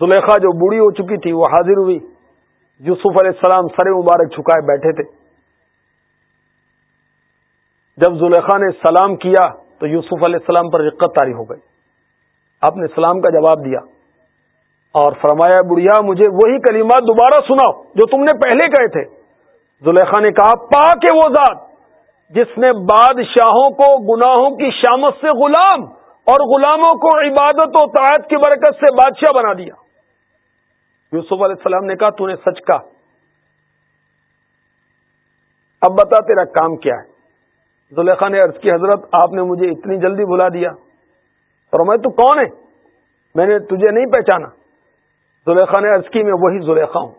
Speaker 1: زلیخا جو بوڑھی ہو چکی تھی وہ حاضر ہوئی۔ یوسف علیہ السلام سر مبارک چھکائے بیٹھے تھے۔ جب زلیخا نے سلام کیا تو یوسف علیہ السلام پر رقت تاری ہو گئی۔ آپ نے سلام کا جواب دیا۔ اور فرمایا، بڑھیا، مجھے وہی کلمات دوبارہ سناؤ جو تم نے پہلے کہے تھے۔ زلیخا نے کہا پا کے وہ ذات جس نے بادشاہوں کو، گناہوں کی شامت سے غلام اور غلاموں کو عبادت و طاعت کی برکت سے بادشاہ بنا دیا۔ یوسف علیہ السلام نے کہا تو نے سچ کہا۔ اب بتا تیرا کام کیا ہے۔ زلیخا نے عرض کی، حضرت، آپ نے مجھے اتنی جلدی بلا دیا۔ اور میں، تو کون ہے؟ میں نے تجھے نہیں پہچانا۔ زلیخا نے عرض کی، میں وہی زلیخا ہوں۔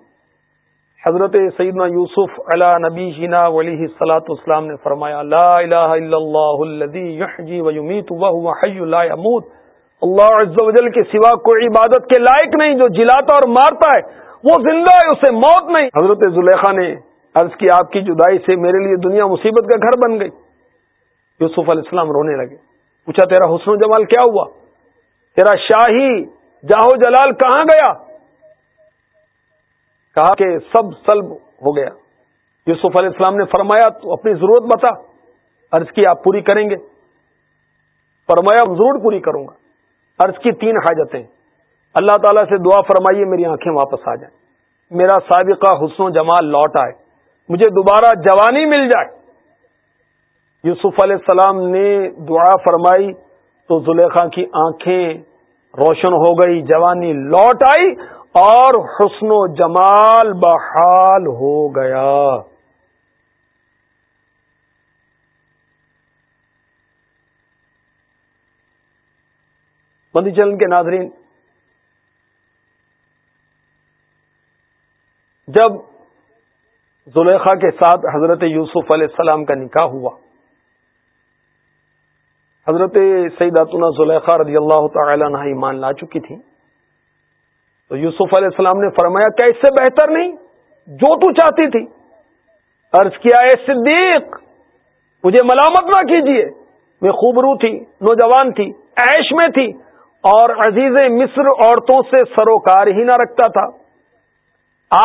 Speaker 1: حضرت سیدنا یوسف علی نبی جینا ولی سلاۃ اسلام نے فرمایا، لا الہ الا اللہ الذی یحجی و یمیت وهو حی لا يموت اللہ عز و جل کے سوا کوئی عبادت کے لائق نہیں، جو جلاتا اور مارتا ہے، وہ زندہ ہے، اسے موت نہیں۔ حضرت زلیخا نے عرض کی، آپ کی جدائی سے میرے لیے دنیا مصیبت کا گھر بن گئی۔ یوسف علیہ السلام رونے لگے۔ پوچھا، تیرا حسن و جمال کیا ہوا؟ تیرا شاہی جاہو جلال کہاں گیا؟ کہا کہ سب سلب ہو گیا۔ یوسف علیہ السلام نے فرمایا، تو اپنی ضرورت بتا۔ عرض کی، آپ پوری کریں گے۔ فرمایا، ضرور پوری کروں گا۔ عرض کی تین حاجتیں۔ اللہ تعالیٰ سے دعا فرمائیے، میری آنکھیں واپس آ جائیں۔ میرا سابقہ حسن و جمال لوٹ آئے۔ مجھے دوبارہ جوانی مل جائے۔ یوسف علیہ السلام نے دعا فرمائی تو زلیخا کی آنکھیں روشن ہو گئی، جوانی لوٹ آئی اور حسن و جمال بحال ہو گیا۔ بندی چلن کے ناظرین، جب زلیخا کے ساتھ حضرت یوسف علیہ السلام کا نکاح ہوا، حضرت سیداتنا زلیخا رضی اللہ تعالی عنہ ایمان لا چکی تھی تو یوسف علیہ السلام نے فرمایا کیا اس سے بہتر نہیں، جو تو چاہتی تھی۔ عرض کیا، اے صدیق، مجھے ملامت نہ کیجیے۔ میں خوبرو تھی، نوجوان تھی، عیش میں تھی۔ اور عزیز مصر عورتوں سے سروکار ہی نہ رکھتا تھا۔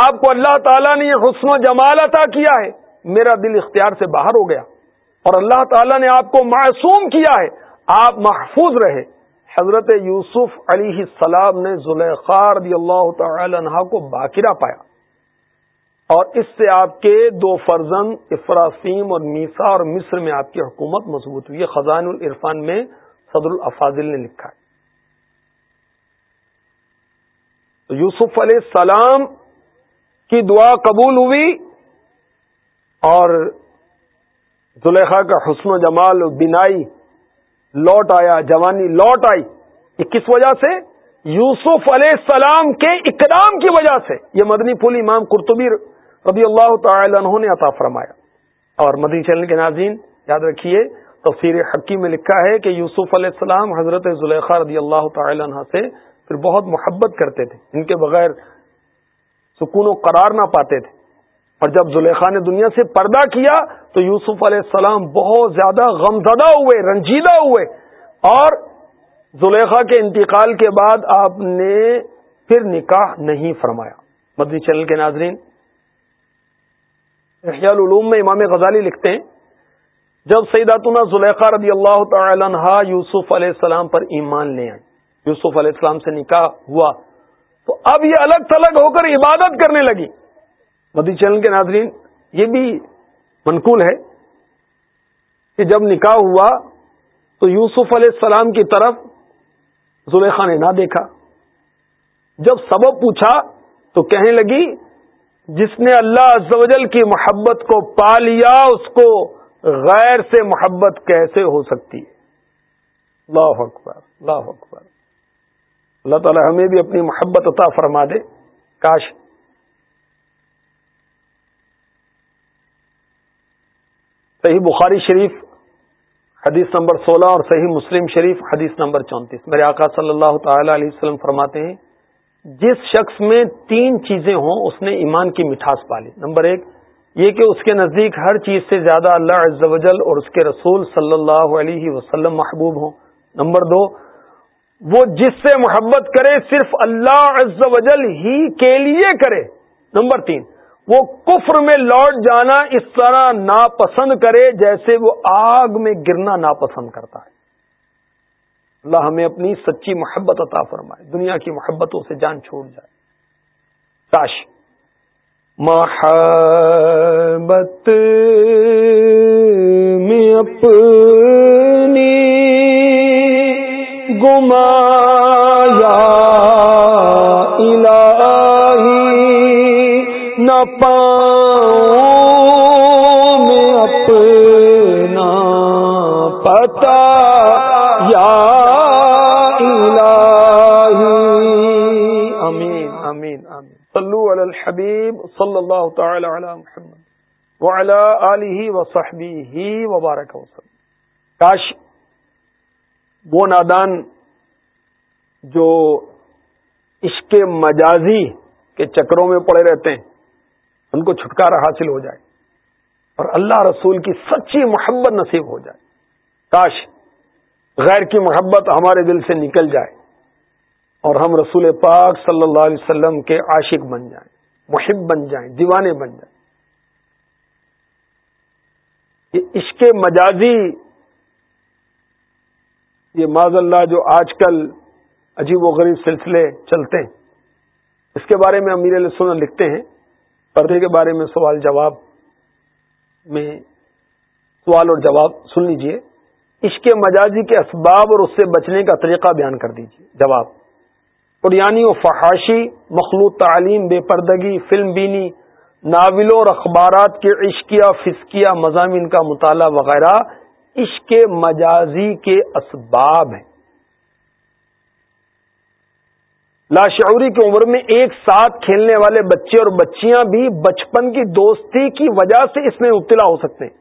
Speaker 1: آپ کو اللہ تعالیٰ نے یہ حسن و جمال عطا کیا ہے۔ میرا دل اختیار سے باہر ہو گیا۔ اور اللہ تعالیٰ نے آپ کو معصوم کیا ہے۔ آپ محفوظ رہے۔ حضرت یوسف علیہ السلام نے زلیخار رضی اللہ تعالی عنہ کو باقرہ پایا۔ اور اس سے آپ کے دو فرزن افراسیم اور میسا اور مصر میں آپ کی حکومت مضبوط ہوئی۔ خزان العرفان میں صدر الافاظل نے لکھا ہے تو یوسف علیہ السلام کی دعا قبول ہوئی اور زلیخا کا حسن و جمال و بینائی لوٹ آیا، جوانی لوٹ آئی۔ یہ کس وجہ سے؟ یوسف علیہ السلام کے اقدام کی وجہ سے۔ یہ مدنی پھول امام قرطبی رضی اللہ تعالی عنہ نے عطا فرمایا۔ اور مدنی چینل کے ناظرین، یاد رکھیے، تفسیر حقی میں لکھا ہے کہ یوسف علیہ السلام حضرت زلیخا رضی اللہ تعالی عنہ سے پھر بہت محبت کرتے تھے۔ ان کے بغیر سکون و قرار نہ پاتے تھے۔ اور جب زلیخا نے دنیا سے پردہ کیا تو یوسف علیہ السلام بہت زیادہ غمزدہ ہوئے، رنجیدہ ہوئے۔ اور زلیخا کے انتقال کے بعد آپ نے پھر نکاح نہیں فرمایا۔ مدنی چینل کے ناظرین العلوم میں امام غزالی لکھتے ہیں، جب سیداتنا زلیخا رضی اللہ تعالی عنہ یوسف علیہ السلام پر ایمان لے آئے۔ یوسف علیہ السلام سے نکاح ہوا تو اب یہ الگ تھلگ ہو کر عبادت کرنے لگی۔ مدی چینل کے ناظرین، یہ بھی منقول ہے کہ جب نکاح ہوا تو یوسف علیہ السلام کی طرف زلیخا نے نہ دیکھا۔ جب سبب پوچھا تو کہنے لگی، جس نے اللہ عزوجل کی محبت کو پا لیا، اس کو غیر سے محبت کیسے ہو سکتی؟ ہے اللہ اکبر اللہ اکبر۔ اللہ تعالی ہمیں بھی اپنی محبت عطا فرما دے۔ کاش۔ صحیح بخاری شریف، حدیث نمبر سولہ اور صحیح مسلم شریف، حدیث نمبر چونتیس۔ میرے آقا صلی اللہ تعالی علیہ وسلم فرماتے ہیں، جس شخص میں تین چیزیں ہوں، اس نے ایمان کی مٹھاس پالی نمبر ایک، یہ کہ اس کے نزدیک ہر چیز سے زیادہ اللہ عز و جل اور اس کے رسول صلی اللہ علیہ وسلم محبوب ہوں۔ نمبر دو وہ جس سے محبت کرے صرف اللہ عز و جل ہی کے لیے کرے۔ نمبر تین، وہ کفر میں لوٹ جانا اس طرح ناپسند کرے جیسے وہ آگ میں گرنا ناپسند کرتا ہے۔ اللہ ہمیں اپنی سچی محبت عطا فرمائے، دنیا کی محبتوں سے جان چھوڑ جائے۔ کاش محبت میں اپنی گمایا، الہی نہ پاؤں میں اپنا پتا یا الہی۔ امین امین امین صلو علی الحبیب، صلی اللہ تعالی علی محمد وعلی آلہ وصحبہ وبارک وسلم کاش وہ نادان جو عشق مجازی کے چکروں میں پڑے رہتے ہیں، ان کو چھٹکارا حاصل ہو جائے اور اللہ رسول کی سچی محبت نصیب ہو جائے۔ کاش غیر کی محبت ہمارے دل سے نکل جائے اور ہم رسول پاک صلی اللہ علیہ وسلم کے عاشق بن جائیں، محب بن جائیں، دیوانے بن جائیں۔ یہ عشق مجازی یہ معذ اللہ جو آج کل عجیب و غریب سلسلے چلتے ہیں۔ اس کے بارے میں امیر علیہ سنن لکھتے ہیں۔ پردے کے بارے میں سوال جواب میں سوال اور جواب سن لیجیے۔ عشق مجازی کے اسباب اور اس سے بچنے کا طریقہ بیان کر دیجیے جواب اور یعنی وہ فحاشی، مخلوط تعلیم، بے پردگی، فلم بینی، ناولوں اور اخبارات کے عشقیہ فسکیہ مضامین کا مطالعہ وغیرہ عشق مجازی کے اسباب ہیں۔ لاشعوری کی عمر میں ایک ساتھ کھیلنے والے بچے اور بچیاں بھی بچپن کی دوستی کی وجہ سے اس میں مبتلا ہو سکتے ہیں۔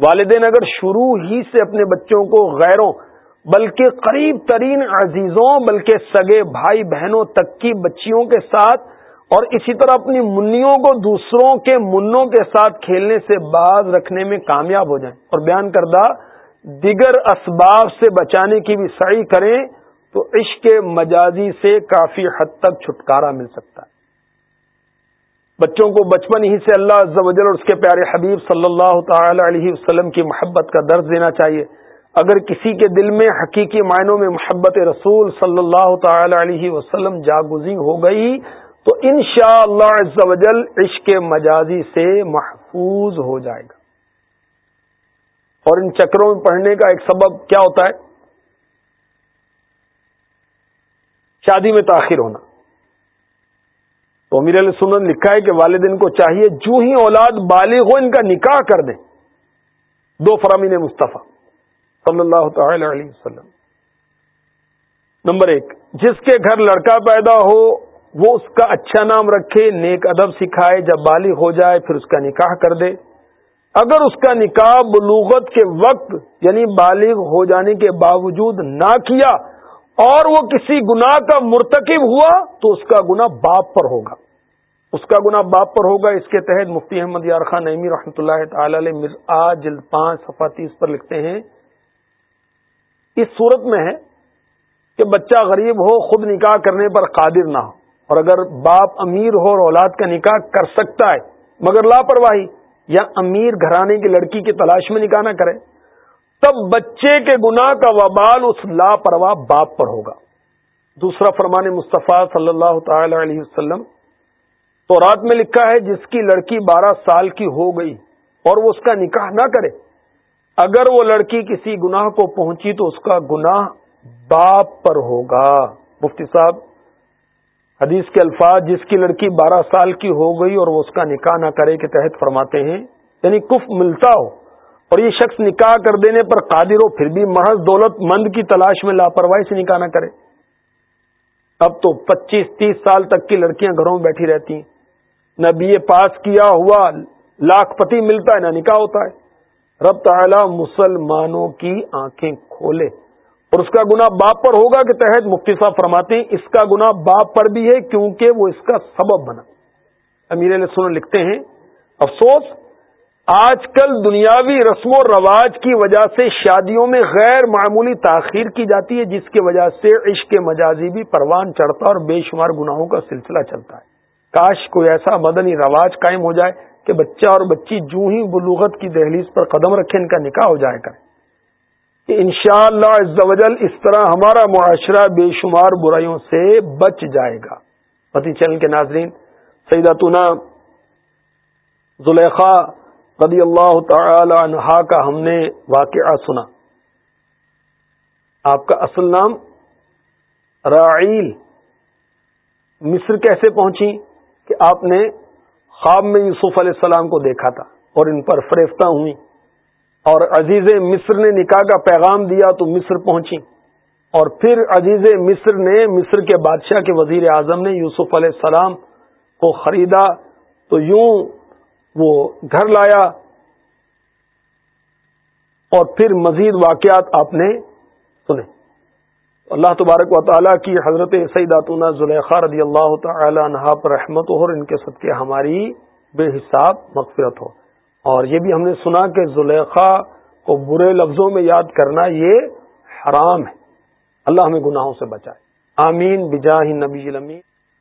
Speaker 1: والدین اگر شروع ہی سے اپنے بچوں کو غیروں، بلکہ قریب ترین عزیزوں، بلکہ سگے بھائی بہنوں تک کی بچیوں کے ساتھ اور اسی طرح اپنی منیوں کو دوسروں کے منوں کے ساتھ کھیلنے سے باز رکھنے میں کامیاب ہو جائیں۔ اور بیان کردہ دیگر اسباب سے بچانے کی بھی صحیح کریں تو عشق مجازی سے کافی حد تک چھٹکارا مل سکتا ہے۔ بچوں کو بچپن ہی سے اللہ عز و جل اور اس کے پیارے حبیب صلی اللہ تعالی علیہ وسلم کی محبت کا درد دینا چاہیے۔ اگر کسی کے دل میں حقیقی معنوں میں محبت رسول صلی اللہ تعالی علیہ وسلم جاگزی ہو گئی تو ان شاء اللہ جل عشق مجازی سے محفوظ ہو جائے گا۔ اور ان چکروں میں پڑھنے کا ایک سبب کیا ہوتا ہے؟ شادی میں تاخیر ہونا۔ تو امیر علیہ سنن لکھا ہے کہ والدین کو چاہیے جو ہی اولاد بالغ ہو ان کا نکاح کر دیں۔ دو فرامین مصطفیٰ صلی اللہ تعالی علیہ وسلم۔ نمبر ایک، جس کے گھر لڑکا پیدا ہو وہ اس کا اچھا نام رکھے، نیک ادب سکھائے، جب بالغ ہو جائے پھر اس کا نکاح کر دے۔ اگر اس کا نکاح بلوغت کے وقت یعنی بالغ ہو جانے کے باوجود نہ کیا اور وہ کسی گناہ کا مرتکب ہوا تو اس کا گنا باپ پر ہوگا۔ اس کا گنا باپ پر ہوگا۔ اس کے تحت مفتی احمد یار خان نعمی رحمۃ اللہ تعالی علیہ جلد پانچ صفحہ تیس پر لکھتے ہیں۔ اس صورت میں ہے کہ بچہ غریب ہو، خود نکاح کرنے پر قادر نہ ہو۔ اور اگر باپ امیر ہو اور اولاد کا نکاح کر سکتا ہے، مگر لاپرواہی، یا امیر گھرانے کی لڑکی کی تلاش میں نکاح نہ کرے، تب بچے کے گناہ کا وبال اس لاپرواہ باپ پر ہوگا۔ دوسرا فرمان مصطفیٰ صلی اللہ تعالی علیہ وسلم تو رات میں لکھا ہے، جس کی لڑکی بارہ سال کی ہو گئی اور وہ اس کا نکاح نہ کرے، اگر وہ لڑکی کسی گناہ کو پہنچی تو اس کا گناہ باپ پر ہوگا۔ مفتی صاحب حدیث کے الفاظ جس کی لڑکی بارہ سال کی ہو گئی اور وہ اس کا نکاح نہ کرے کے تحت فرماتے ہیں یعنی کف ملتا ہو اور یہ شخص نکاح کر دینے پر قادر ہو، پھر بھی محض دولت مند کی تلاش میں لاپرواہی سے نکاح نہ کرے۔ اب تو پچیس تیس سال تک کی لڑکیاں گھروں میں بیٹھی رہتی ہیں۔ نہ بی اے پاس کیا ہوا، لاکھ پتی ملتا ہے، نہ نکاح ہوتا ہے۔ رب تعالی مسلمانوں کی آنکھیں کھولے۔ اور اس کا گنا باپ پر ہوگا کہ تحت مفتی صاحب فرماتے ہیں، اس کا گنا باپ پر بھی ہے کیونکہ وہ اس کا سبب بنا۔ امیر علیہ سن لکھتے ہیں، افسوس، آج کل دنیاوی رسم و رواج کی وجہ سے شادیوں میں غیر معمولی تاخیر کی جاتی ہے، جس کی وجہ سے عشق مجازی بھی پروان چڑھتا اور بے شمار گناہوں کا سلسلہ چلتا ہے۔ کاش کوئی ایسا مدنی رواج قائم ہو جائے کہ بچہ اور بچی جو ہی بلوغت کی دہلیز پر قدم رکھے ان کا نکاح ہو جائے کرے ان شاء اللہ اس طرح ہمارا معاشرہ بے شمار برائیوں سے بچ جائے گا۔ پتی چینل کے ناظرین سیداتنا زلیخا رضی اللہ تعالی عنہا کا ہم نے واقعہ سنا۔ آپ کا اصل نام راعیل مصر کیسے پہنچی کہ آپ نے خواب میں یوسف علیہ السلام کو دیکھا تھا اور ان پر فریفتہ ہوئی اور عزیز مصر نے نکاح کا پیغام دیا تو مصر پہنچی۔ اور پھر عزیز مصر نے مصر کے بادشاہ کے وزیر اعظم نے یوسف علیہ السلام کو خریدا تو یوں وہ گھر لایا۔ اور پھر مزید واقعات آپ نے سنے۔ اللہ تبارک و تعالیٰ کی حضرت سعیداتون زلیخا رضی اللہ تعالی عنہ پر رحمت ہو اور ان کے صدقے ہماری بے حساب مغفرت ہو۔ اور یہ بھی ہم نے سنا کہ زلیخا کو برے لفظوں میں یاد کرنا یہ حرام ہے۔ اللہ ہمیں گناہوں سے بچائے۔ آمین۔ بجاہ نبی